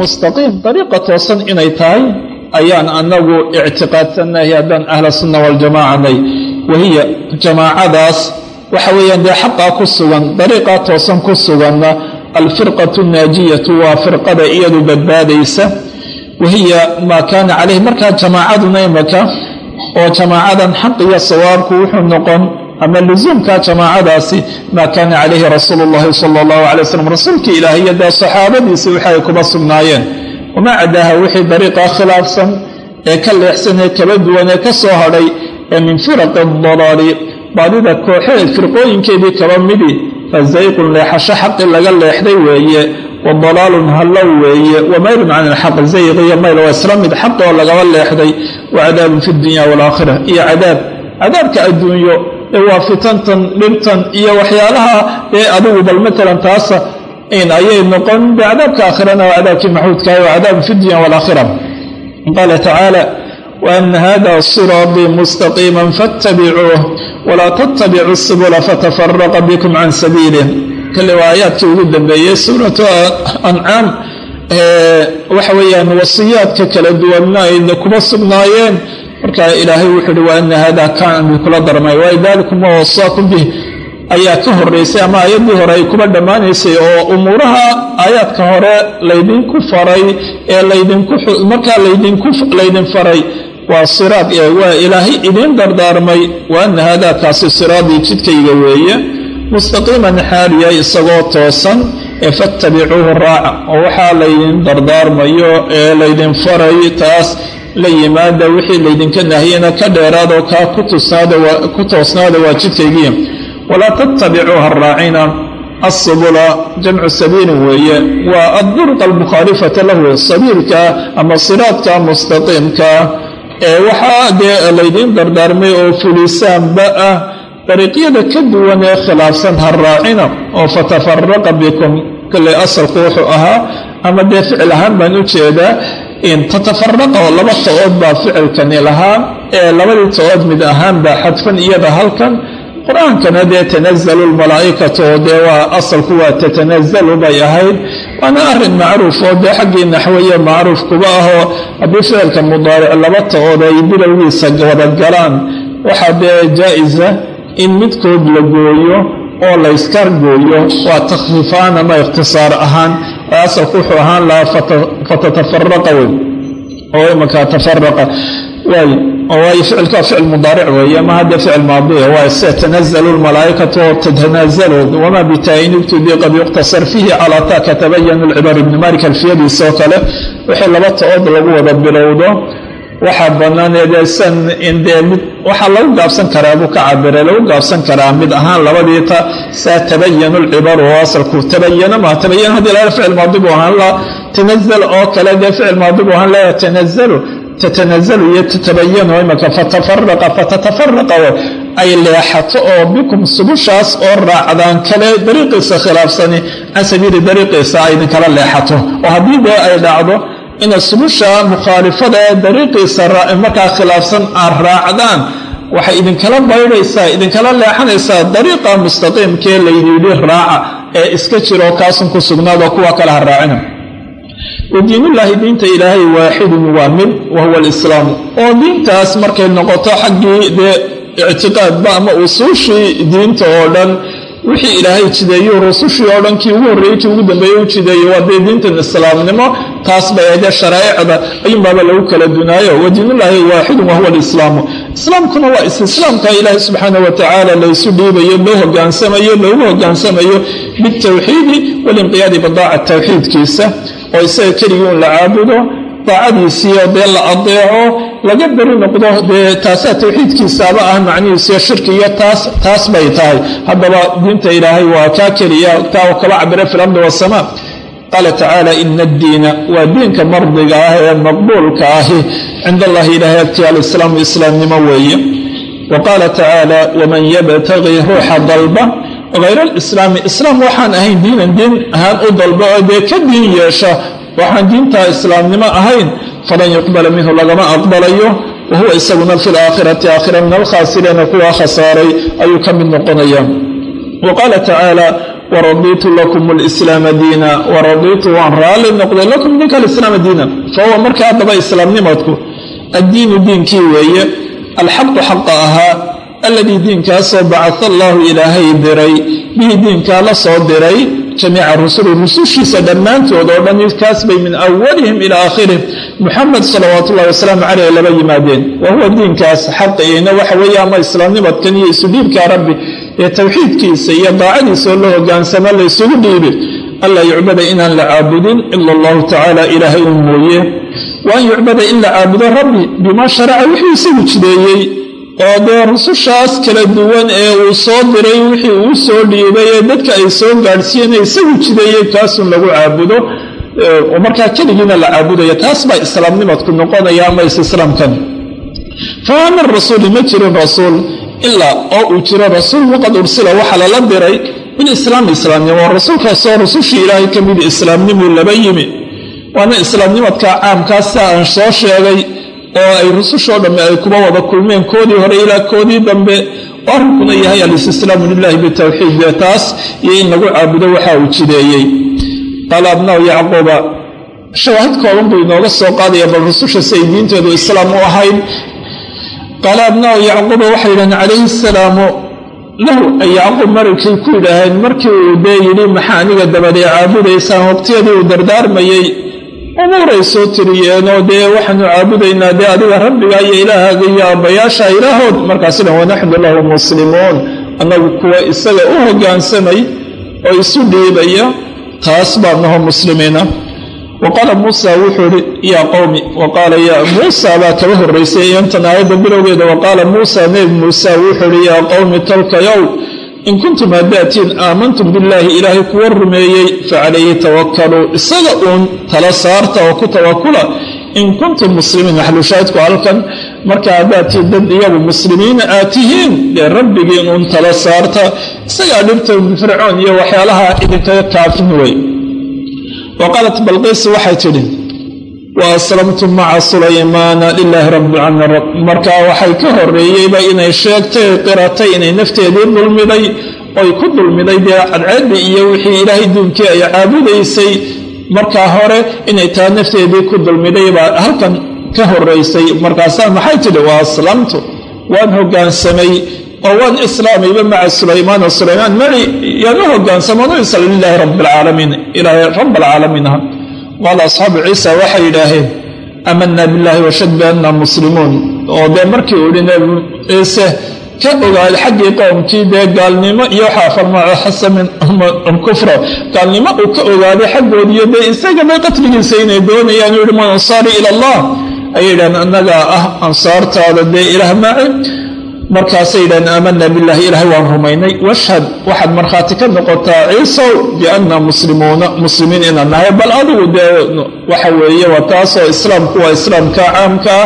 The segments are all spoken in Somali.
mustaqiim dariiqa toosan inay tahay ayaan anagu ictiqaadsanahay haddaan ahla sunna waljamaacanay wahiya jamaacadaas waxa weeyaan dee xaqaa ku sugan dariiqaa toosan ku suganna alfirqatu naajiyatu waa firqada iyadu badbaadaysa. Wahiya maa kaana calayhi markaa jamaacaduna imaka oo jamaacadan xaq iyo sawaabku wuxuu noqon ama lusuumka jamaacadaasi maa kaana calayhi rasuulu llahi sala allahu calay wasalam rasuulkii ilaahiyo dee saxaabadiisii wixi ay kuba sugnaayeen wamaa cadaaha wixii dariiqa khilaafsan ee ka leexsan ee kaba duwan ee ka soo hadhay ee min firaqi dalaali baadida kooxee firqooyinkeedii kaba midi fa zayqun leexasho xaqi laga leexday weeye wa dalaalun hallow weeye wa maylun can ilxaq zayq iyo mayl waa isla mid xaq oo lagaba leexday wa cadaabun fi dunya waalaakhira iyo cadaab. Cadaabka adduunyo waa fitantan dhibtan iyo waxyaalaha ee adigu bal matalan taasa in ayay noqon bicadaabka aakhirana waa cadaabkii maxuudkaah waa cadaabun fi dunya qaala tacaala waana hada siraabii mustaqiima faatabicuuh walaa tattabicu subula fatafaraqa bikum can sabiilih kale waa aayaadkii ugu dambeeyey suuratu ancaam waxa weeyaan wasiyaadka kala duwanna ayna marka ilaahay wuxuu uhi waana hada kaan kula darmay. Waay dalikum ma wasaakum bih ayaa ka horeysay ama aayaddii hore ay kuba dhammaanaysay oo umuuraha aayaadka hore laydinku faray ee markaa laydin faray waa siraad waa ilaahay idiin dardaarmay. Waana hada kaasi siraadii jidkayga weeye. Mustaqiiman xaaliya isagoo toosan ee fattabicuuhu raaca oo waxaa laydin dardaarmayo ee laydin faray taas la yimaada wixii laydinka nahiyana ka dheeraadoo kaa ku toosnaada waa jidkaygiya walaa tattabicuuha raacina asubula jamcu sabiilin weeye. Waa adduruq almukhaalifata lahu sabiilka ama siraadka mustaqiimka. Ee waxaa dee laydiin dardaarmay oo fulisaanba ah dariiqyada ka duwan ee khilaafsan ha raacina oo fatafaraqa bikum kale asalku wuxuu ahaa ama dee ficil ahaan baan u jeedaa tatafaraqa oo laba to-ood baa ficilkani lahaa ee labadii to-ood mid ahaan baa xadfan iyada halkan qur'aankana dee tanazalu lmalaa'ikatu dee waa asalku waa tatanazalu bay ahayd waana arrin macruuf oo dee xaggii naxweye macruuf kuba ahoo haddii ficilka mudaaric laba to-ood ay bilowgiisa wadagalaan waxaa dee jaa-isa in midkood la gooyo oo layska gooyo waa takhfiifaan ama ikhtisaar ahaan asalku wuxuu ahaan lahaa fatatafaraqa wey oo imanka tafaraqa waay waayo ficilka ficil mudaaric weeye ma hadda ficil maadiya waay se tanazalu lmalaa'ikatu oo tatanazalu wamaa bitaayin ibtudii qad yuqtasar fiihi calaa ta katabayanu lcibar ibni malik alfiyadiisa kale. Wixii laba to-ood lagu wada bilowdo waxaa bannaaneedee san indee mid waxaa lagu gaabsan karaa buu ka cabiray lagu gaabsan karaa mid ahaan labadii ta saa tabayanu lcibaru oo asalku tabayana maa tabayan haddii laga ficil maadi buu ahaan la tanazal oo kale dee ficil maadi buu ahaan la tanazalu tatanazalu iyo tatabayanu imaka fatafaraqa fatatafaraqa ay leexato oo bikum subushaas oo raacdaan kale dariiqiisa khilaafsani can sabiili dariiqiisa ay idinkala leexato. Oo haddii dee ay dhacdo inaad subusha mukhaalifada ee dariiqiisa markaa khilaafsan aad raacdaan. Waxay idinkala baydhaysaa idinkala leexanaysaa dariiqa mustaqiimkee laydiyidhi raaca ee iska jiroo kaasun ku sugnaadoo kuwa kale ha raacina. Wadiinullaahi diinta ilaahay waaxidun waa mid wa huwa alislaamu oo diintaas markay noqoto xaggii dee ictiqaadba ama usuushii diinta oo dhan wixii ilaahay jideeyo rusushii oo dhan kii ugu horreeyey kii ugu dambeeye u jideeyey waa dee diintan islaamnimo taas bay aydee sharaa'icda ayuunbaaba lagu kala dunaayo. Wa diinullaahi waaxidun wa huwa alislaamu. Islaamkuna waa istislaamka ilaahay subxaana wa tacaala laysu dhiibayo loo hogaansamayo loogu hogaansamayo bitawxiidi walinqiyaadi bidaaca tawxiidkiisa. Oo isaga keligii un la caabudo daacadiisiiyo dee la adeeco laga beri noqdo. Dee taasaa tawxiidkiisaaba ah macnihiisiyo shirki iyo taas taas bay tahay. Haddaba diinta ilaahay waa kaa keliya kaa kaba cabira fi lardi wasamaa qaala tacaala ina addiina waa diinka mardiga ah ee maqbuulka ahi cinda allahi ilaahay agtii alislaamu islaamnimo weeye. Wa qaala tacaala waman yabtaqii ruuxa dalba hayra alislaami islaam waxaan ahayn diinan diin ahaan u dalba oo dee ka diin yeesha waxaan diintaa islaamnimo ahayn falan yuqbala minhu lagama aqbalayo wa huwa isaguna fi laakhirati aakhira min alkhaasiriina kuwa khasaaray ayuu ka mid noqonaya. Wa qaala tacaala waradiitu lakum alislaama diina waradiitu waan raalli noqday lakum idinka alislaama diina. Fahuwa marka haddaba islaamnimadku addiinu diinkii weeye alxaqu xaqa ahaa aladii diinkaasoo bacaa allaahu ilaahay diray bihi diinkaa la soo diray jamiica rusuli rusushiisa dhammaantood oo dhan kaas bay min awalihim ilaa aakhirihim muxamed salawaatu ullahi wasalaamu caleyh laba yimaadeen wa huwa diinkaas xaqiina waxa weeye ama islaamnimadkan iyo isudhiibka rabbi ee towxiidkiisa iyo daacadiisa oo la hogaansamo la ysugu dhiibi anlaa yucbada inaan la caabudin ila allahu tacaala ilaahay un mooye wa an yucbada in la caabudo rabbi bimaa sharaca wixii isagu jideeyey oo dee rusushaas kala duwan ee uu soo diray wixii uu soo dhiibay ee dadka ay soo gaadhsiiyeen ee isagu jideeyey kaasun lagu caabudo oo markaa keligiina la caabudaya taas baa islaamnimadku noqonaya ama isislaamkan famaa min rasuuli ma jirin rasuul ilaa oo uu jiro rasuul waqad ursila waxaa lala diray bilislaami islaamnimo. Rasuulkaasoo rusushii ilaahay ka mid islaamnimuu laba yimi. Waana islaamnimadka caamkaas aan soo sheegay oo ay rusushoo dhamme ay kuba wada kulmeen. Koodii hore ilaa koodii dambe arrinkuna yahay alistislaamu lilahi bitowxiid taas iyo in lagu caabudo waxa uu jideeyey. Qaala abnaaw yacquuba shawaahid kooban buu inooga soo qaadaya bal rususha si ay diintoodu islaam u ahayd qaala abnaaw yacquuba waxay yidhahdeen calayhi asalaamu lahu ay yacquub mararkay ku yidhaaheen markii uu dee yidhi maxaa aniga dabadee caabudaysaan waqtiyadii uu dardaarmayey umuuray soo tiriyeenoo dee waxaanu caabudaynaa dee adiga rabbiga iyo ilaahaaga iyo aabbayaasha ilaahood markaasina wanaxnu lahu muslimuun annagu kuwa isaga u hoggaansamay oo isu dhiibaya taas baa naho muslimiina. Wa qaala muusa wuxuu ihi yaa qowmi wa qaala yaa muusa baa kaba horraysay? Intan aayadda bilowgeeda wa qaala muusa nebi muuse wuxuu ihi yaa qowmi tolkayow in kuntum haddaatiin aamantum billaahi ilaahay kuwa rumeeyey facalayhi tawakaluu isaga uun tala saarta oo ku tawakula in kuntum muslimiin maxlushaadku halkan marka haddaatiin dad iyagu muslimiina aad tihiin dee rabbigiin uun tala saarta isagaa dhibta fircoon iyo waxyaalaha idinkaga kaafin wey wa qaalat balqiis waxay tidhi wa aslamtu maca sulaymaana lilaahi rabbilcaalamiin markaa waxay ka horreeyeyba inay sheegtay qiratay inay nafteedii dulmiday oy ku dulmiday dee cadceeddii iyo wixii ilaahay duunkii ay caabudaysay. Markaa hore inay taa nafteedii ku dulmiday baa halkan ka horraysay markaasaa maxay tidhi? Wa aslamtu. Waan hoggaansamay oo waan islaamayba maca sulaymaana. Sulaymaan mari yaan u hoggaansamaan u isla lilaahi rabbilcaalamiin ilaahay rabbalcaalamiin ah qaala asxaabu ciisa waxay yidhaaheen aamanaa billaahi washad bianna muslimuun oo dee markii uu ihi nebi ciise ka ogaaday xaggii qowmkii dee gaalnimo iyo waxaa farmaaco xasamin kufra gaalnimo uu ka ogaaday xaggoodiiyo dee isagaba qatligiisa inay doonayaan. Uu yihi man ansaari ila allah. Ayay yidhahdeen annagaa ah ansaartaada dee ilaah maci markaasay yidhahdeen aamanaa billahi ilaahay waan rumaynay. Washhad waxaad markhaati ka noqotaa ciisow bianna muslimuuna muslimiin inaan nahay bal adigu dee waxa weeye waa taasoo islaamku waa islaamka caamkaa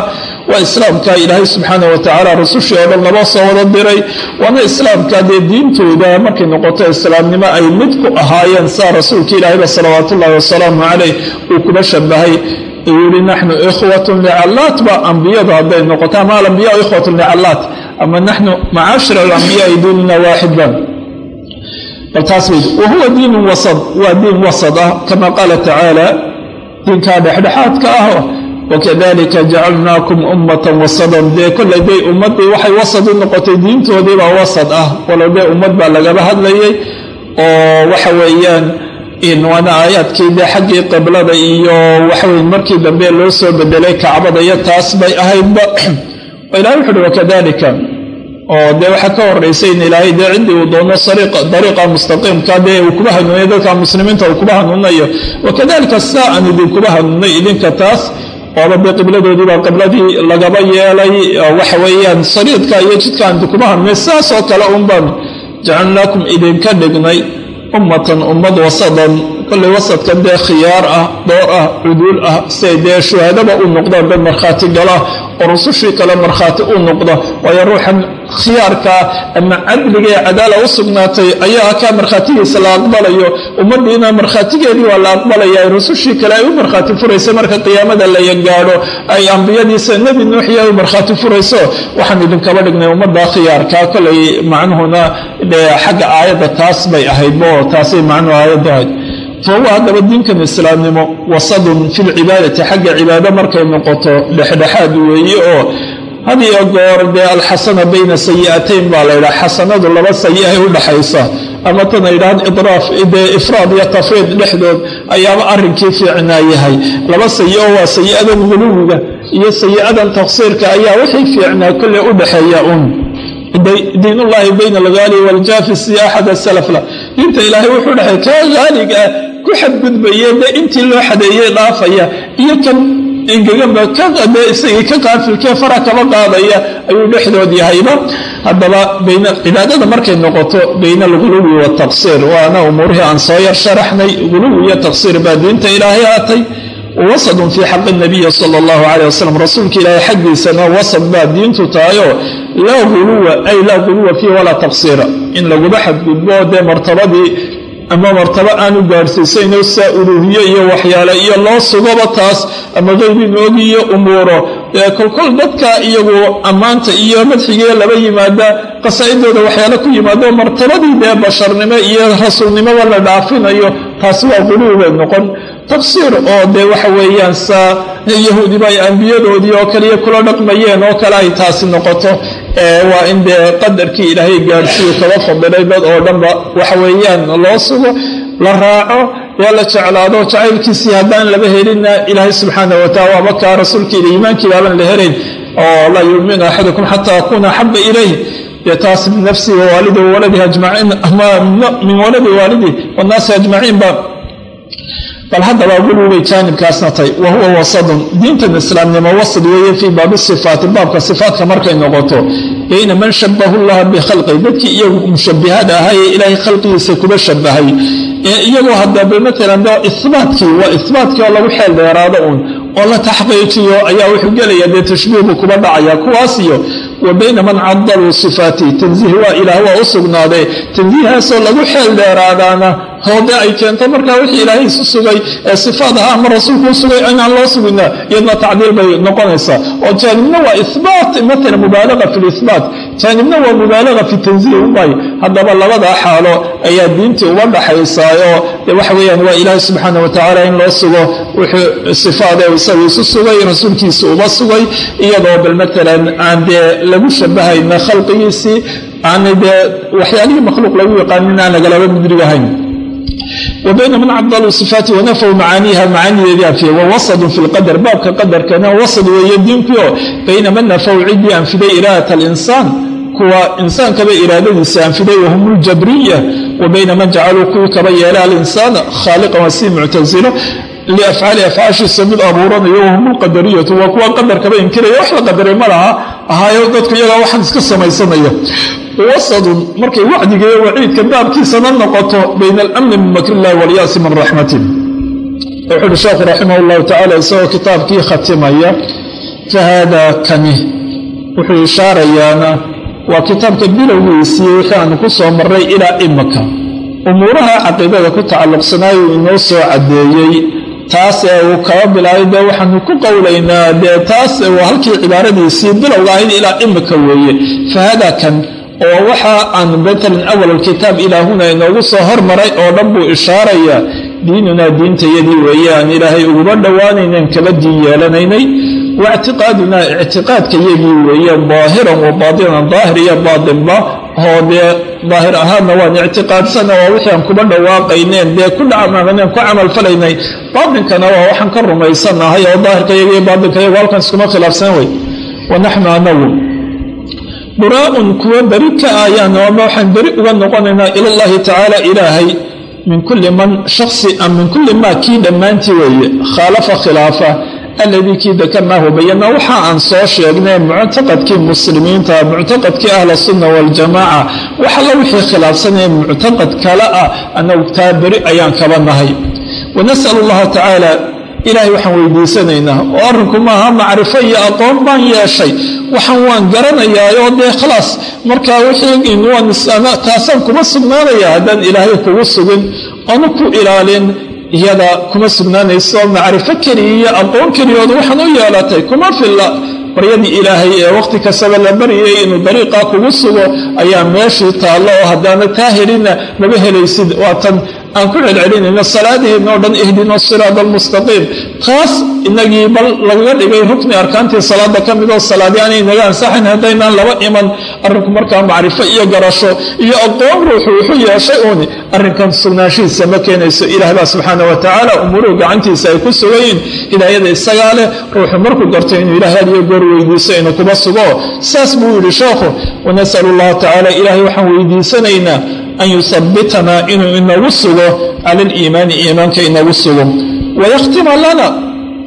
waa islaamka ilaahay subxaana wa tacaala rusushii oo dhan laba soo wada diray waana islaamka dee diintooda markay noqoto islaamnimo ay mid ku ahaayeen saa rasuulka ilaahayba salawaatu ullahi wasalaamu caleyh uu kuba shabahay uu yihi naxnu ikhwatun licallaat ba ambiyadu hadday noqoto ama alambiyaa ikhwatun licallaat ama naxnu macaashir alambiyaai diinuna waaxidban bal taas bayd wa huwa diinun wasad waa diin wasad ah kama qaala tacaala diinkaa dhexdhexaadka ah wakadalika jacalnaakum ummatan wasadan. Dee kollay day ummaddii waxay wasad u noqotay diintoodiibaa wasad ah. Walow dee ummad baa lagaba hadlayay oo waxa weeyaan waana aayaadkii dee xaggii qiblada iyo waxaweye markii dambe loo soo bedelay kacbada iyo taas bay ahaydba. Oo ilahay wuxu uhi wakadalika oo dee waxaa ka horeysay in ilaahay dee ciddii uu doono dariiqa mustaqiimka dee uu kuba hanuuniyo dadka muslimiinta uu kuba hanuunayo wakadalika saa aan idinkuba hanuunay idinka taas ooba dee qibladoodiibaa qibladii lagaba yeelay waxa weeyaan sariidka iyo jidkaan idinkuba hanuunay sidaas oo kale un baan jacalnaakum idinka dhignay ummatan ummad wasadan kollay wasadkan dee khiyaar ah door ah cuduul ah siay dee shuhaadaba u noqdaan dad markhaati gala oo rusushii kale markhaati u noqda waayo ruuxan khiyaarkaa ama cadliga ee cadaala u sugnaatay ayaa kaa markhaatigiisa la aqbalayo. Ummadiina markhaatigeedii waa la aqbalaya rusushii kale ay u markhaati furaysa marka qiyaamada la gaadho ay ambiyadiisa nebi nuuxiya u markhaati furayso. Waxaan idinkaba dhignay ummadda khiyaarkaa kolay macnuhuna xagga aayadda taas bay ahaydbo taasay macnuhu aayaddu ahayd. Fahuwa haddaba diinkan islaamnimo wasadun fi lcibaadati xagga cibaado markay noqoto dhexdhexaad weeye oo had iyo goor dee alxasana bayna sayi'atayn baa la ydhaha xasanadu laba sayi'ahay u dhaxaysa. Ama tan ay dhahaan idraaf dee ifraad iyo tafriid dhexdood ayaaba arrinkii fiicnaa yahay. Laba sayi-o waa sayi'adan guluwiga iyo sayi'adan taqsiirka ayaa wixii fiicnaa kolley u dhaxeeya un diinullaahi bayna alghaali waljaafi si axad salafla diinta ilaahay wuxuu dhaxay kaa haaliga ah ku xadgudbaya dee intii loo xadeeyey dhaafaya iyo kan engeganba isagii ka qaafilkee fara kaba qaadaya ayuu dhexdood yahayba. Haddaba cibaadada markay noqoto bayna alguluwi wataqsiir waana umuurihii aan soo yar sharaxnay guluwi iyo taqsiir baa diinta ilaahay aatay. Wasadun fii xaqi nabiyi sala allahu caleyh wasalam rasuulka ilaahay xaggiisana wasad baa diintu tahayoo laa guluwa ay laa guluwa fiih walaa taqsiira. In laguba xadgudbo dee martabadii ama martabo aanu gaadhsiisayno saa uluuhiye iyo waxyaale iyo loo sugaba taas ama qeybi noogiiyo umuuro. Kolkol dadka iyagu ammaanta iyo madxigiiyo laba yimaada qasaa'idooda waxyaale ku yimaado martabadii dee basharnimo iyo rasuulnimoba la dhaafinayo taasi waa quluwi bay noqon. Tafsiir oo dee waxa weeyaan saa yahuudiba ay ambiyadoodii oo kaliya kula dhaqmayeen oo kale ay taasi noqoto waa in dee qadarkii ilaahay gaadhsiiyu kaba fadilay dad oo dhanba waxa weeyaan loo sugo la raaco ee la jeclaado. Jacaylkiisii haddaan laba helinna ilaahay subxaana wataala waaba kaa rasuulkiila iimaankii baaban la helayn. Oo laa yuuminu axadukum xataa akuuna axaba ilayh dee taas min nafsihi wawaalidi wawaladihi ajmaciin ama min waladi waalidih wannaasi ajmaciin ba bal haddaba gulubay jaanibkaasna tay wa huwa wasadun. Diintan islaamnimo wasad weeye fii baabi sifaati baabka sifaatka markay noqoto. Bayna man shabahu llaha bikhalqi dadkii iyagu mushabihada ahaa ee ilaahay khalqigiisa kuba shabahay iyagoo hadaba maalan ibaatkii waa ibaatkii oo lagu xeel dheeraado uun oo la taxqiijiyo ayaa wuxuu gelaya dee tashbiihbu kuba dhacaya. Kuwaas iyo wa bayna man cadaluu sifaati tansiih waa ilaah waa u sugnaaday. Tansiihaasoo lagu xeel dheeraadaana hoode ay keento. Markaa wixii ilaahay isu sugay ee sifaad ahaa ama rasuulku u inaan loo sugina iyadna tacdiil bay noqonaysaa. Oo jaanibna waa ibaat maala mubaalaga fi libaat jaanibna waa mubaalaga fi tansiih ubay haddaba labadaa xaalo ayaa diintii uga dhaxaysaayoo waxa weyaan waa ilaahay subxaana watacaala in loo sugo wuxuu sifaade isagu isu sugay rasuulkiisa uba sugay. Iyadoo bal maalan aan dee lagu shabahayna khalqigiisii aan dee waxyaalihii makhluuq lagu yaqaanin aan lagalaba mudrigahayn wabayna man cadaluu sifaati wanafaw macaaniiha macaanideedii anfiya wawasadun fi lqadar baabka qadarkana wasad weeye diinkuio bayna man nafaw ciddii anfiday iraadat alinsaan kuwa insaankaba iraadadiisa anfiday wahum ljabriya wa bayna man jacaluu kuwii kaba yeela alinsaana khaaliqan waa sii muctasilo liafcaali afcaashiisa mid abuuranayo wahum lqadariyatu waa kuwa qadarkaba inkiraya wax la qadaray ma laha ahaayo dadku iyagaa waxaan iska samaysanaya wasadun markay wacdiga iyo waciidka baabkiisana noqoto bayna alamni min makr illahi walyaasi min raxmati wuxu uhi sheekhu raximah llahu tacala isagoo kitaabkii khatimaya fahaada kani. Wuxuu ishaarayaana waa kitaabka bilowgiisii wixii aanu ku soo marray ilaa imaka. Umuuraha caqiidada ku tacalluqsanaayu inoo soo caddeeyey taas ee uu kaba bilaabay dee waxaanu ku qowlaynaa dee taas waa halkii cibaaradiisii bilowga ahayd ilaa imika weeye. Fahaada kan oo waxa aan matalan awal alkitaab ilaahuna inoogu soo hormaray oo dhan buu ishaarayaa diinunaa diintayadii weeye aan ilaahay uguba dhowaanaynan kaba diin yeelanaynay. Wa ictiqaadunaa weeye daahiran wa baatinan daahir iyo baatinba oo dee daahir ahaanna waan ictiqaadsana waa wixii aan kuba dhawaaqayneen dee ku dhacmaaneen ku camalfalaynay baatinkana waa waxaan ka rumaysanahay oo daahirkayaga iyo baatinkayagu halkan iskuma khilaafsan wey wa naxnu anagu. Buraaun kuwa beri ka ayaan ama waxaan beri uga noqonaynaa ilallahi tacaala ilaahay min kulli man shaksi am min kulli maa kii dhammaantii weeye khaalafa khilaafa alladii kii dakarnaahu bayana waxa aan soo sheegnay muctaqadkii muslimiinta muctaqadkii ahla sunna waljamaaca wax alla wixii khilaafsanaya muctaqad kale ah annagu taa beri ayaan kaba nahay. Wanas'al allaha tacaala ilaahay waxaan weydiisanaynaa oo arrinku maaha macrifo iyo aqoon baan yeeshay. Waxaan waan garanayaa oo dee khalaas markaa wtaasaan kuma sugnaanaya haddaan ilaahay kugu sugin oonu ku ilaalin iyada kuma sugnaanayso macrifo keliya iyo aqoon keliyood waxaan u yeelatay kuma filla. Baryadii ilaahay ee wakhti kastaba la baryayay inuu dariiqaa kugu sugo ayaa meeshii taallo oo haddaana taa helina maba helaysid? Waatan aan ku celcelinayno salaadeenna oo dhan ihdina siraada almustaqiim. Taas inagii bal lagaga dhigay rukni arkaantii salaada ka midoo salaadi aanay naga ansaxayn haddaynaan laba iman. Arrinku markaa macrifo iyo garasho iyo aqoon ruuxu wuxuu yeeshay uuni. Arrinkan sugnaanshihiisa ma keenayso. Ilaah baa subxaana wa tacaala umuruhu gacantiisa ay ku sugayiin hidaayada isagaa leh ruuxu markuu garto inuu ilahay had iyo goor weydiiso inuu kuba sugo. Saas buu yidhi sheekhu wanasalu allaha tacaala ilaahay waxaan weydiisanaynaa an yusabitanaa inuu inagu sugo cala iimaanka inagu sugo wayakhtima lana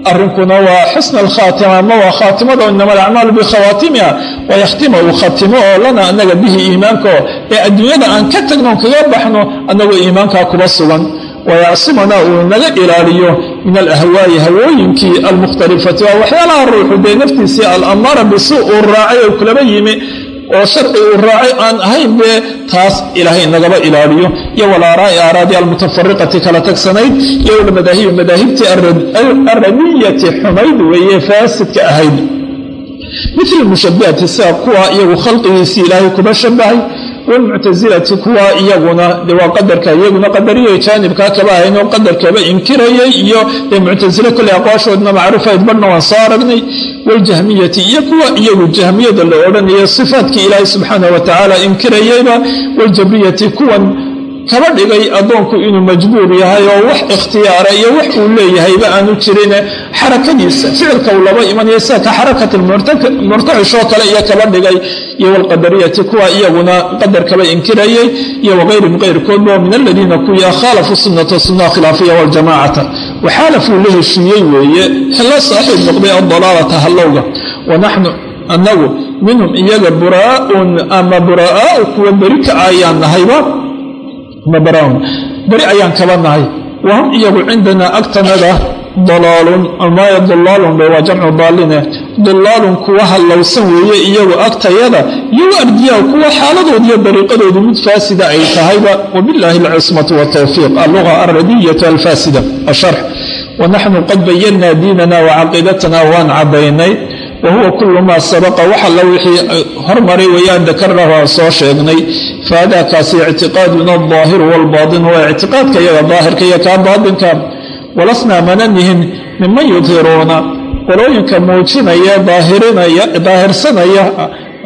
arrinkuna waa xusna alkhaatima ama waa khaatimada inama alacmaalu bikhawaatimiha wayakhtima uu khatimo oo lana anaga bihi iimaankaoo ee adduunyada aan ka tagno kaga baxno annagoo iimaankaa kuba sugan wayacsimana uu naga ilaaliyo min alahwaayi hawooyinkii almukhtalifati waa waxyaalaha ruuxu dee naftiisii alamaara bisuu uu raacay oo kulaba yimi oo sharci uu raacay aan ahayn bee taas ilaahay nagaba ilaaliyo. Iyo walaaraai aaraadi almutafariqati kala tagsanayd iyo walmadaahibi madaahibtii alradiyati xumayd weeye faasidka ahayd. Mil mushabihati sida kuwa iyagu khalqigiisii ilaahay kuba shabahay walmuctasilati kuwa iyaguna de waa qadarka iyaguna qadariyo jaanibkaa kaba ahayn oo qadarkaba inkirayay iyo dee muctasile kolley aqwaashoodna macruufayd badhna waan soo aragnay. Waljahmiyati iyo kuwa iyagu jahmiyada la odhanayo sifaatkii ilaahay subxaanah wa tacaala inkirayayba. Waljabriyati kuwan kaba dhigay addoonku inuu majbuur yahay oo wax ikhtiyaara iyo wax uu leeyahayba aanu jirine xarakadiisa ficilka uu laba imanayo sida ka xarakati murtaxishoo kale iyo kaba dhigay iyo walqadariyati kuwa iyaguna qadarkaba inkirayay iyo wakayrihim kayrkoodba min aladiina kuwii khaalafuu sunnata sunnaha khilaafiya waljamaacata waxaalafuu la heshiiyey weeye la saaxiib noqday adalaalata hallowga wanaxnu annagu minhum iyaga buraaun ama buraa'aau kuwa beri ka ayaan nahayba beri ayaan kaba nahay. Wahum iyagu cindanaa agtanada dalaalun amaya dulaalun bay waa jamcu daaline dulaalun kuwa hallowsan weeye iyagu agtayada iyagu ardiyaa kuwa xaaladood iyo dariiqadoodu mid faasida ay tahayba. Wabilaahi alcismatu waltowfiiq alluga alradiyatu alfaasida asharx wanaxnu qad bayanaa diinana wacaqiidatana waan caddaynay wahuwa kulu maa sabaqa wax alla wixii hormaray wayaan dakarnahu soo sheegnay. Faadaakaasi ictiqaaduna aldaahiru waalbaatinu waa ictiqaadka iyaga daahirka iyo kaa baatinka. Walasnaa mananihin miman yudhiruuna qolooyinka muujinaya daahirsanaya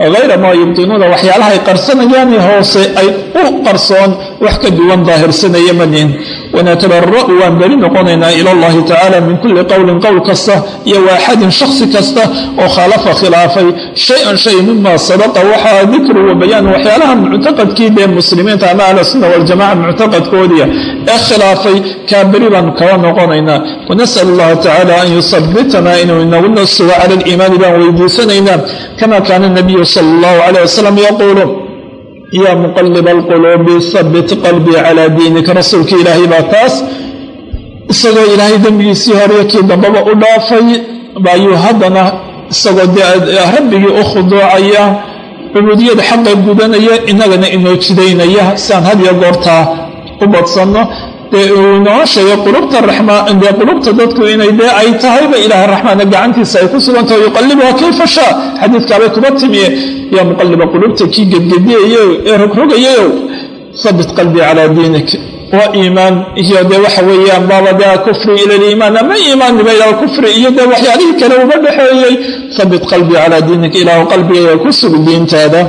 hayra maa yubdinuuna waxyaalaha ay qarsanayaan hoose ay u qarsoon wax ka duwan daahirsanaya manihin wanatabara'u waan beri noqonaynaa ila allahi tacaala min kulli qowlin qowl kasta iyo waaxadin shaksi kasta oo khaalafa khilaafay shay-an shay mima sabaqa waxaa dikru wa waxyaalaha muctaqadkii dee muslimiinta ama ahlusunna waljamaca muctaqadkoodiya ee khilaafay kaa beri baan kaba noqonaynaa. Wanasal allaha tacaala an yusabitanaa inuu inaguna sugo cala aliimaani baan weydiisanaynaa. Kama kaana nabiyu sala allahu calayh wasalam yaquulu yaa muqalib alquluubi habit qalbii calaa diinika rasuulka ilaahay baa taas isagoo ilaahay dembigiisii hore kii dambaba u dhaafay baayuu haddana isagoo dee rabbigii u khuduucaya cubuudiyada xaqa gudanaya inagana inoo jidaynaya siaan hadiyo goortaa u badsanno dee uu inoo sheegay qulubta dadku inay dee ay tahayba ilaaha raxmaana gacantiisa ay ku sugantaho yuqalibuha kayfa shaa? Xadiidkaabay kuba timiye yaa muqaliba qulubta kii gedgediyayo ee rogrogayayow habit qalbii calaa diinik waa iimaan iyo dee waxa weeyaan baaba dee kufri ila liimaan ama iimaanniba ilaa kufri iyo dee waxyaalihii kale uga dhexeeyey habit qalbii calaa diinik ilaahu qalbigayga ku sug diintaada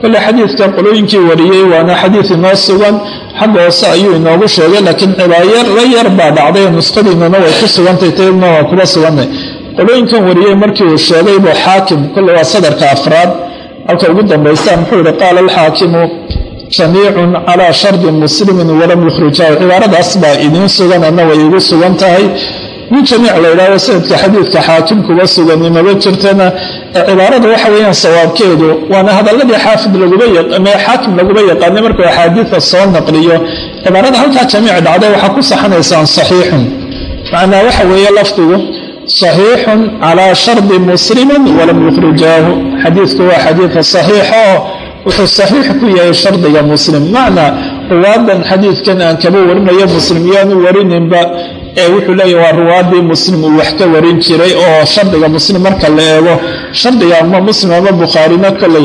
kole xadiidka qolooyinkii wariyey waana xadiid inoo sugan xagga hoose ayuu inoogu sheegay laakiin cibaayara yar baa dhacday nusqadiinana way ku sugantay taydna waa kuba sugannay. Qolooyinkan wariyey markii uu sheegay buu xaakim kole waa sadarka afraad. Halka ugu dambaysa muxuu yihi qaala alxaakimu jamiicun calaa shardi muslimin walam yukhrijaahu. Cibaaradaas baa idiin sugan ana way igu sugan tahay min jamiic la yidhahdo sanadka xadiidka xaakim kuba sugan imaba jirtana cibaarada waxa weeyaan sawaabkeedu waana hadaladii xaafid xaakim laguba yaqaanay markuu axaadiida soo naqliyo. Cibaarada halkaa jamiic dhacday waxaa ku saxanaysaan saxiixun. Macnaa waxa weeye lafdigu saxiixun calaa shardi muslimin walam yukhrijaahu. Xadiidku waa xadiidka saxiixa oo wuxuu saxiix ku yahay shardiga muslim. Macnaa ruwaadan xadiidkan aan kaba warinayo muslim warininba ee wuxuu leeyahy waa ruwaadii muslim uu wax ka warin jiray oo shardiga muslim marka la eego shardiga ama muslim ama bukhaarina koley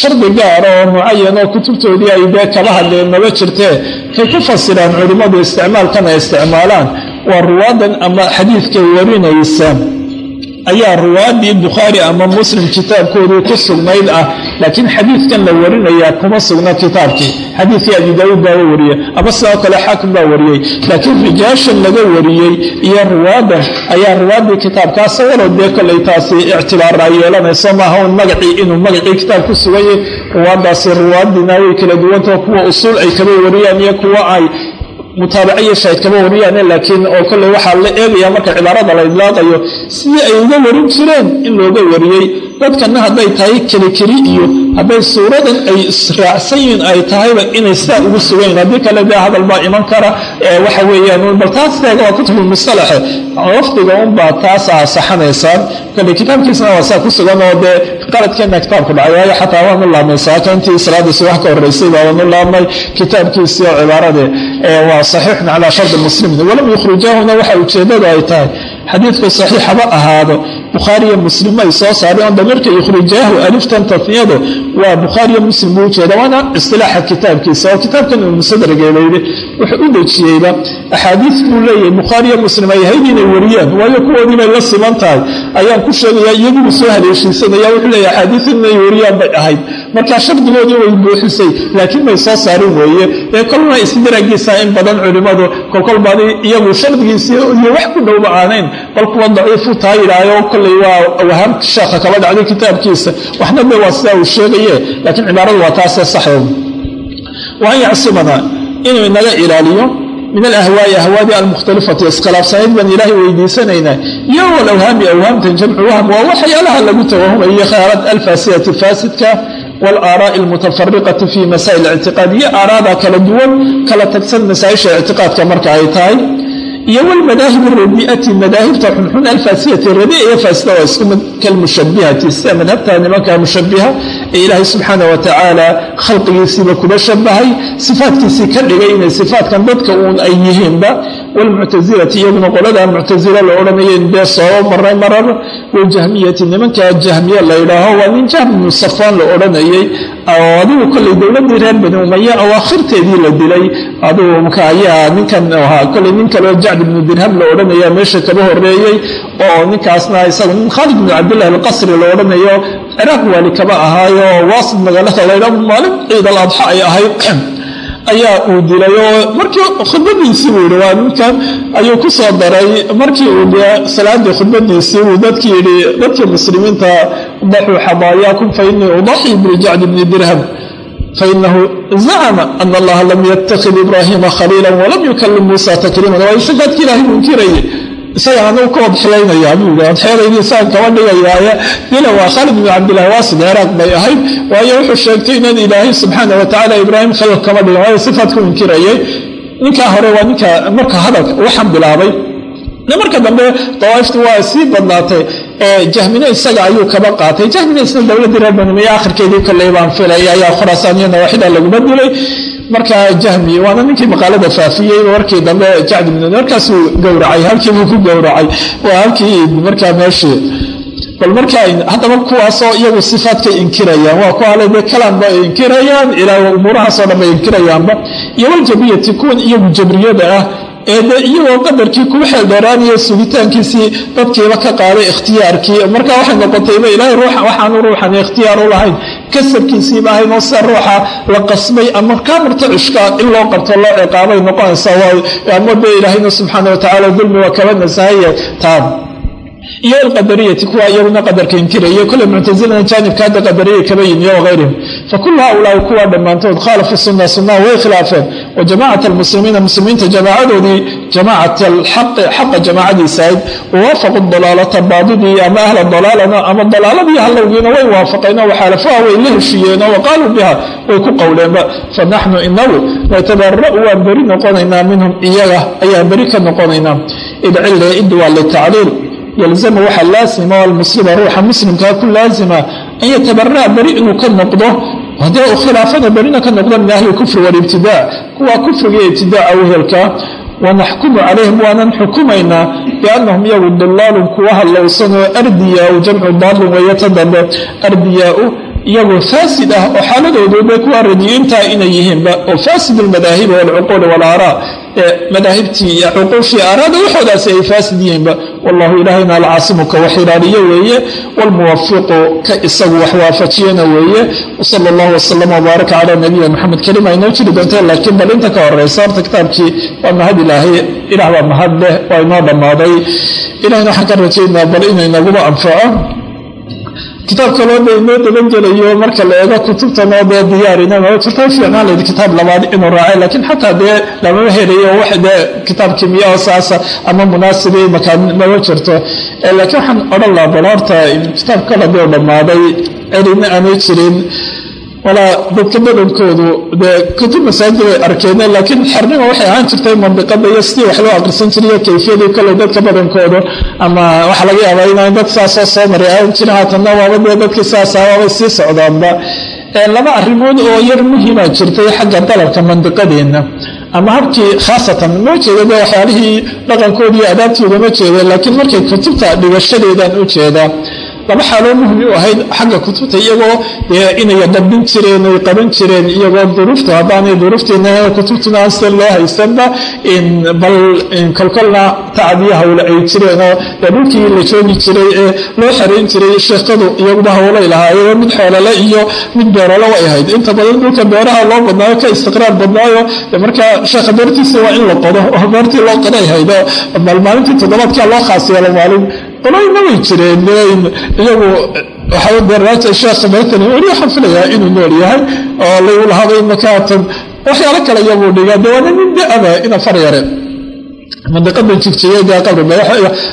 shardi gaara oo mucayan oo kutubtoodii ay dee kala hadleen maba jirtee kay ku fasiraan culimmadu isticmaalkan ay isticmaalaan waa ruwaadan ama xadiidka warinaysa ayaa ruwaadii bukhaari ama muslim kitaabkoodii ku sugnayd ah laakiin xadiidkan la warinayaa kuma sugna kitaabkii. Xadiidkii abi daauud baa wariyey ama sidoo kale xaakim baa wariyey laakiin rijaashan laga wariyey iyo ruwaadan ayaa ruwaadii kitaabkaas walow dee kolay taasi ictibaar ay yeelanayso. Maaha un magacii inuu magacii kitaab ku suganyay ruwaadaasi ruwaadiina way kala duwantao kuwa usuul ay kaba wariyaan iyo kuwa ay mutaabaca iyo shaahid kama wariyaane laakiin oo kolley waxaa la eegaya marka cibaarada la idlaaqayo sidii ay uga warin jireen in looga wariyey dadkana hadday tahay kelikeli iyo hadday suuradan ay israacsan yihiin ay tahayba inay sidaa ugu sugayn haddii kale dee hadal baa iman kara waxa weeyaan bal taas teega waa kutubulmusalaxe lafdiga unbaa taas aa saxanaysaan kale kitaabkiisna waa saa ku sugan oo dee qaladkeena kitaabku dhacay. Waayo xataa waanu laabnay saaka intii salaadii subax ka horreysay baa waanu laabnay. Kitaabkiisii oo cibaarade waa saxiixun calaa shardi muslimin. Walam yukhrijaahuna waxa ujeeddadu ay tahay xadiidku saxiix haba ahaado bukhaariyo muslim ay soo saareen oo damirka yukhrijaahu aliftan tafniyadu waa bukhaariyo muslim buu ujeeda waana istilaaxa kitaabkiisa. Oo kitaabkan uu musadrageelayde wuxuu u dejiyeyba axaadiis buu leeyahay bukhaariyo muslim ay ahayd inay wariyaan waayo kuwoodii la siman tahay. Ayaan ku sheegaya iyagubu soo haleeshiisanaya wuxuu leeyahy axaadiis inay wariyaan bay ahayd. Marka shardigoodii way buuxisay laakiin bay soo saarin weeye. Ee kolna isdaragiisa in badan culimmadu kolkolbaadi iyagu shardigiisii iyo wax ku dhowba aanayn bal kuwa daciifu taa yidhaayo kolley waa wahaam sheekha kaba dhacday kitaabkiisa. Waxna de waa sidaa uu sheegaye laakiin cibaaradu waa taasee saxeed wa an yacsimana inuu inaga ilaaliyo min alahwaai ahwaadi almukhtalifati iskhilaafsanayd baan ilaahay weydiisanaynaa. Iyo walawhaami awhaamtan jamcu wahm waa waxyaalaha lagu tawahumayo khayaalad alfaasidati faasidka walaaraai almutafariqati fi masaa'il ictiqaad iyo aaraada kala duwan kala tagsan masaa-isha ictiqaadka marka ay tahay iyo wlmadaahib radiati madaahibta xunxun alfaasidati radi iyo faasida waa isku mid kalmushabihati sida madhabta nimanka mushabiha ee ilaahay subxaana wa khalqigiisiiba kuba shabahay sifaatkiisii ka dhigay inay sifaatkan dadka uun ay yihiinba wlmuctasilati iyaguna qolada muctasila la odhanaya dee soo maray marar waljahmiyati nimanka jahmiya la ydhaaho waa nin jahm ibnu safaan la odhanayay oo adigu kolley dowladii reer bani umaya awaakhirteedii la dilay adigu mka ayaa ninkan ahaa kolley nin kaleo jacd ibnu dirham la odhanaya meesha kaba horeeyey oo ninkaasna isagu nin khaalid ibnu cabdillahi alqasri la odhanayo ciraaq waali kaba ahaayo waasid magaalada laydha maalin ciid al adxa ay ahayd ayaa uu dilay oo markii khudbadiisii buu yihi waa ninkan ayuu ku soo daray. Markii uu salaadii khudbadiisii uu dadkii yidhi dadkii muslimiinta daxuu xadaayaakum fa inii udaxii biljacd bni dirham. Fainahu zacma ana allaha lam yatakid ibraahiima khaliila walam yukalim muusa takliiman waa sifaadkii ilaahay munkirayay isaga anagu ka odxelaynaya buu odxeelaydii isaan kaba dhigayaaye dila waa khaalid bn cabdillahi waasid ciraaq bay ahayd waayo wuxuu sheegtay inaan ilaahay subxaana wa tacala ibraahim khaliil kama dhigan waayo sifaadku inkirayay ninkaa hore waa ninka marka hadalka waxaan bilaabay marka dambe dawaaiftu waa sii badnaatay jahmine isaga ayuu kaba qaatay jahmine isna dowladii reer banimiye akhirkeedii kolley baan filay ayaa khuraasaan iyo nawaaxida laguma dilay marka jahmi waana ninkii maqaalada faafiyey markii dambe jacd ibn markaasuu gowracay halkiibuu ku gowracay. Waa halkii markaa meeshii bal marka haddaba kuwaasoo iyagu sifaadkay inkirayaan waa kuwa ale dee kalaanba ay inkirayaan ilaa umuurahaasoo dhan bay inkirayaanba. Iyo waljabiyati kuwan iyagu jabriyada ah ee de iyagoo qadarkii kugu xeeldheeraanaya sugitaankiisii dadkiiba ka qaaday ikhtiyaarkii. Marka waxay noqotayba ilaahay ruuxa waxaanu ruuxan ikhtiyaar u lahayn. Kasarkiisiiba ahayn oo sida ruuxa la qasbay ama kaa murtacishka in loo qabto loo ciqaabay noqonaysaa ama de ilaahayna subxaana wa tacala dulmi waa kaba nasahaya taan iyo alqadariyati kuwa iyaguna qadarka inkiraya kole muctasilana jaanibka hadda qadariya kaba yimi o hayrihim fakulu haulaai kuwa dhammaantood khaalafu suna sunaha way khilaafeen. Wa jamacat almuslimiina muslimiinta jamaacadoodii jamacat alxaqi xaqa jamaacadiisa ahayd wawaafaqu dalaalata baadidii ama ahla dalaalana ama dalaaladii hallowgiina way waafaqeen oo waxaalafuha way la heshiiyeen oo waqaaluu biha way ku qowleenba. Fanaxnu inagu natabara'u waan beri noqonaynaa minhum iyaga ayaan beri ka noqonaynaa. Idcile id waa litacliil yalzamu waxaa laasima almuslima ruuxa muslimkaa ku laasima an yatabara'a beri inuu ka noqdo. Haddii uu khilaafada berina ka noqdo min ahli kufri walibtidaa kuwa kufriga iyo ibtidaaca wehelka wanaxkumu calayhim waanan xukumaynaa biannahum iyagu dulaalun kuwa hallowsan oo ardiyaau jamcu daalin weeyata dambe ardiyaau iyagoo faasid ah oo xaaladoodu bay kuwa radiyiintaa inay yihiinba oo faasid almadaahibi walcuquuli walaaraa ee madaahibtii cuquushii aaraada waxoodaasi ay faasid yihiinba wallahu ilaahayna alcaasimu ka wax ilaaliyo weeye waalmuwafiqu ka isagu wax waafajiyana weeye. Wsala allahu wasalam wbaaraka calaa nabiyina maxamed kelima inoo jiri doonta laakiin bal inta ka horeysa horta kitaabkii waa mahad ilaahay ilaah baa mahad leh waa inoo dhammaaday. Ilahayna waxaan ka rajaynaa bal inaynaguba anfaco kitaab kaloo da inoo dabangelayo marka la eego kutubtanoo dee diyaarinama jirta fiicnaan layd kitaab labaad inuu raacay laakiin xataa dee lamama helayo wax dee kitaab kimiya oo saasa ama munaasibi makaan mama jirto. Laakiin waxaan odhan laha bal horta kitaab kala dhammaaday celina aanay jirin walaa dadka badankoodu dee kutub masaajid bay arkeeneen laakiin xernima waxay ahaan jirtay mandiqada iyo sidii wax loo aqrisan jiriyo kayfiyadii kale dadka badankoodu ama waxaa laga yaabaa inaan dad saasoo soo maray aan jirin haatanna waaba dee dadkii saasa waabay sii socdaanba. Laba arrimood oo yar muhiima jirtay xagga dalabka mandiqadeenna ama habkii khaasatan ma jeeda waxyaalihii dhaqankoodi iyo adaabtooda jeeda laakiin markay kutubta dhigashadeedaan u laba xaaloo muhiim u ahayd xagga kutubta iyagoo inay dabdin jireen oy qaban jireen iyagoo duruufta haddaanay duruufteena kutubtuna loo haysanba bal kolkolna tacadiyo hawle ay jireenoo dhulkii la joogi jiray ee loo xarayn jiray sheekadu iyaguba hawlay lahaayeen mid xoolole iyo mid beerole way ahayd. Inta badan dhulka beeraha loo badnaayo ka istiqraar badnaayo markaa sheekha beertiisa waa in la qodo oo beertii loo qoday haydo bal maalintii toddobaadkaa loo khaas maalin qoloyna way jireen iyagu sheekha maatan weli waxaan filayaa inuu nool yahay oo lagu lahaabay makaatan. Waxyaalo kale iyabuu dhigaa de waana nin da'ada ina far yare. Mandiqada jigjigeeda qabriba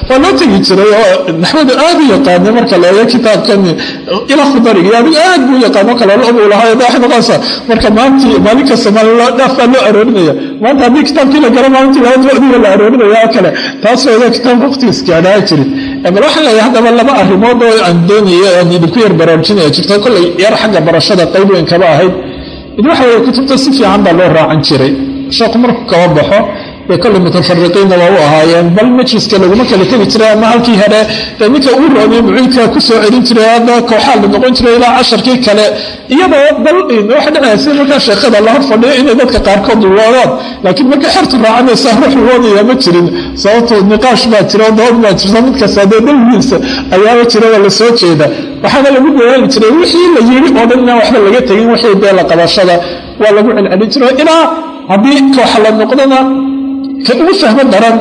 waa loo tegi jiray oo naxwadu aad u yaqaana marka la eego kitaabkan ila khudariga adigu aad buu yaqaano kale lobuu lahaa waxay noqonaysaa marka maantii maalin kasta dhaaf baa loo aroorinaya maanta haddii kitaabkii la galo maalintii laba dodiga la aroorinaya oo kale. Taas waa kitaab waqtigiis gaadhaa jirin bal waxaan leeyahay haddaba laba arrimood oo aan doonaya aan idinku yar baraarujinaya jirto kollay yar xagga barashada qayb weyn kaba ahayd mid waxa weeye kutubta si fiican baa loo raacan jiray. Sheeku markuu kaba baxo dee kolley mutafariqiinna waa u ahaayeen bal majliska laguma kala tegi jiray ama halkii hore dee ninka uu roonay muciidka ku celin jiray hadda kooxaa la noqon jiray ilaa casharkii kale. Iyadoo bal waxa dhacaysa markaa sheekhada la fadhiyo inay dadka qaarkood woodaan laakiin marka xertu raacanaysa ruux woodaya ma jirin. Sababto niqaash baa jira dood baa jirta mid kasta dee ayaaba jira waa la soo jeeda. Waxaana lagu dadaali jiray wixii la yiri oo dhan waxba laga tegin wixii dee qabashada waa lagu celcelin jiray. Ilaa haddii kooxa la noqdona ka ugu fahmo daran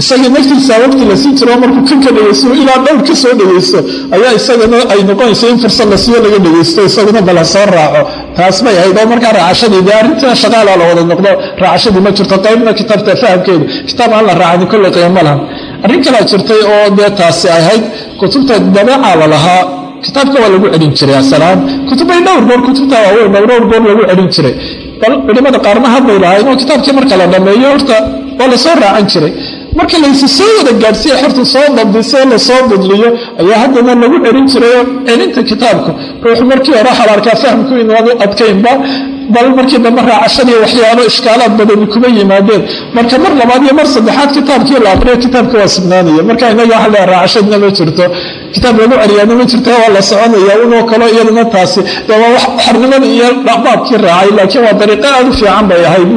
isaga naftiisa waqti la jiro markuu kan ka ilaa dhowr ka soo dhegaysto ayaa isagana ay noqonaysa in fursad la laga dhegaysto isaguna bala soo raaco. Taas bay ahayd oo markaa raacashadii arrintina shaqaala la wada noqdo raacashadii ma jirto qaybna kitaabta fahamkeedu kitaab aan la raacani kolley qiimo lahan. Arrin kalaa jirtay oo dee taasi ahayd kutubta dabeecaa la lahaa kitaabka waa lagu celin jiray asalaan kutubbay dhowr goor kutubta waaweyn dhowr goor lagu celin jiray. Bal culimada qaarna hadbay lahayn oo kitaabkii marka la dhammeeyo horta waa la soo raacan jiray. Marka laysu soo wada gaadhsiiya xorta soo dabdisee la soo budliyo ayaa haddana lagu celin jirayoo celinta kitaabka. Ruuxu markii hore xalaarkaa fahmku inaanu adkaynba bal markii dambe raacashadii waxyaalo ishkaalaad badani kuma yimaadeen. Marka mar labaad iyo mar saddexaad kitaabkii la aqriyo kitaabka waa sugnaanaya. Marka inaga waxa leeya raacashadna ma jirto kitaab lagu celiyaana ma jirto waa la soconaya unoo kalo iyadana taasi xornimada iyo baabkii raacay laakiin waa dariiqo aad u fiican bay ahayd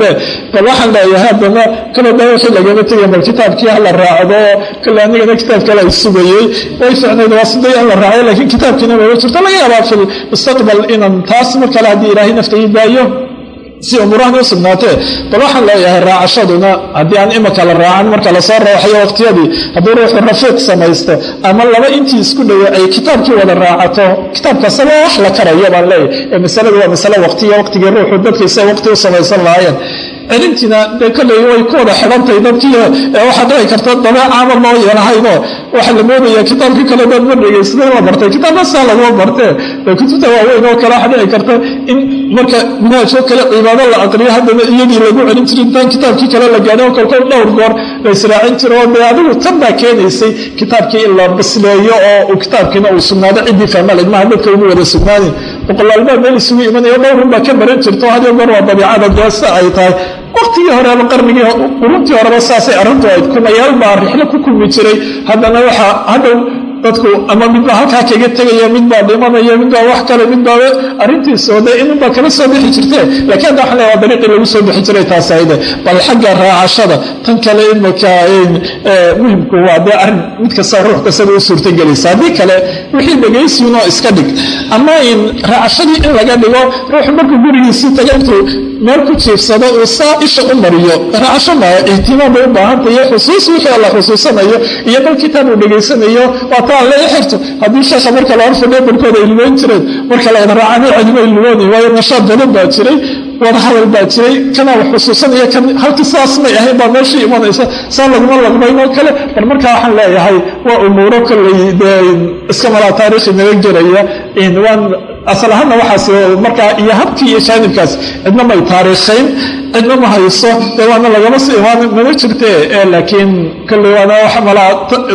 bal waxaan leeyahay haddana kale da wixii lagama tegay bal kitaabkii hala raacdo kale anigana kitaab kale ay sugayey way ficnayd waa siday aan la raacay laakiin kitaabkiina mama jirto laga yaabaa fil mustaqbal inaan taas mar kale haddii ilaahay nafta ii daayo si umuurahan u sugnaatee bal waxaan leeyahay raacashaduna haddii aan imika la raacan marka la soo raaxayo waqtiyadii hadduu ruuxu rafiiq samaysto ama laba intii isku dhowe ay kitaabkii wada raacato kitaabkasaba wax la karayo baan leeyahay. Ee masaladu waa masale waqtiya waqtigii ruuxu dadkiisa waqti u samaysan lahaayeen celintiina dee kolley way ku wada xidhantahay dadkii waxaa dhici karta dabeecaama loo yeelahayno waxaa la moodaya kitaabkii kale dad ma dhegaysaday la bartay? Kitaabna saa laguma bartee kutubta waaweyn oo kale waxaa dhici karta in marka manhaajoo kale cibaado la aqriyo haddana iyadii lagu celin jira intaan kitaabkii kale la gaadho kolkol dhowr goor la israacin jiro oo dee adigu tan baa keenaysay kitaabkii in la basleeyo oo kitaabkiina uu sugnaado. Ciddii fahmalid maaha dadka ugu wada sugnaanin boqolaalbaa meel isugu imanayo dhowrun baa ka baran jirto hadiyo goor waa dabiicada deesa ay tahay. Waqtigii horeba qarnigii quruntii horeba saasay arrintu ayd kumayaal baa rixlo ku kulmi jiray. Haddana waxaa hadhow dadku ama midbaa halkaa kaga tegaya midbaa dhimanaya midbaa wax kale midbaa arrintiisoo de inunbaa kala soo bixi jirte lakiin hadda waxaan leeyaa dariiqii lagu soo bixi jiray taas ayde bal xagga raacashada tan kale imaka muhimku waa dee arrin mid kasta ruux kastaba u suurtagelaysa haddii kale wixii dhegaysiinoo iska dhig. Ama in raacashadii in laga dhigo ruuxu markuu gurigiisii taga intuu meel ku jiifsado uu saa isha u mariyo raacasho maa ihtimaam bay u baahantayo xusuus wixii la xusuusanayo iyo dal kitaab uu dhegaysanayo waa taan lee xirto. Haddii sheekha marka la horfadhiyo barkooda ay lugoyn jireen marka la wada raacana ay lugoonay waayo nashaad badan baa jiray wada hadal baa jiray kana wax xusuusanaya kan halkii sidaas may ahayn baa meeshii imanaysa saa laguma laqbayn oo kale. Bal markaa waxaan leeyahay waa umuuro kolley dee iska malaa taariikhi naga gelaya waan asal ahaanna waxaas markaa iyo habkii iyo jaanibkaas cidna may taariikhayn cidna ma hayso dee waana lagama soo imaanin mama jirtee laakiin kolley waana wax malaa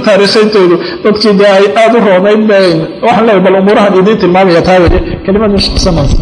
taariikhayntoodu dadkii dee ay aada u roonayn bayn waxaan leeyahay bal umuurahan idiin tilmaamaya taa weye kelimad mashqsanaysa